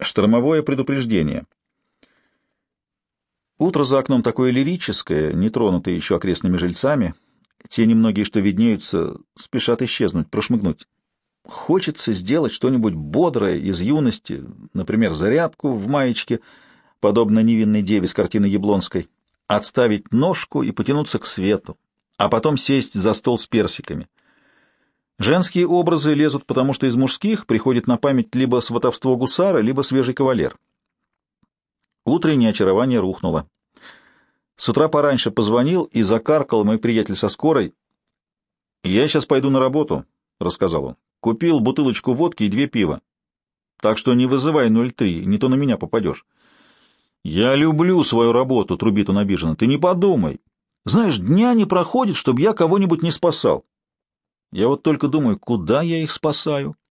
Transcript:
Штормовое предупреждение. Утро за окном такое лирическое, не тронутое еще окрестными жильцами. Те немногие, что виднеются, спешат исчезнуть, прошмыгнуть. Хочется сделать что-нибудь бодрое из юности, например, зарядку в маечке, подобно невинной деве с картины Яблонской, отставить ножку и потянуться к свету, а потом сесть за стол с персиками. Женские образы лезут, потому что из мужских приходит на память либо сватовство гусара, либо свежий кавалер. Утреннее очарование рухнуло. С утра пораньше позвонил и закаркал мой приятель со скорой. «Я сейчас пойду на работу», — рассказал он. «Купил бутылочку водки и две пива. Так что не вызывай 03, не то на меня попадешь». «Я люблю свою работу», — трубит он обиженно. «Ты не подумай. Знаешь, дня не проходит, чтобы я кого-нибудь не спасал. Я вот только думаю, куда я их спасаю?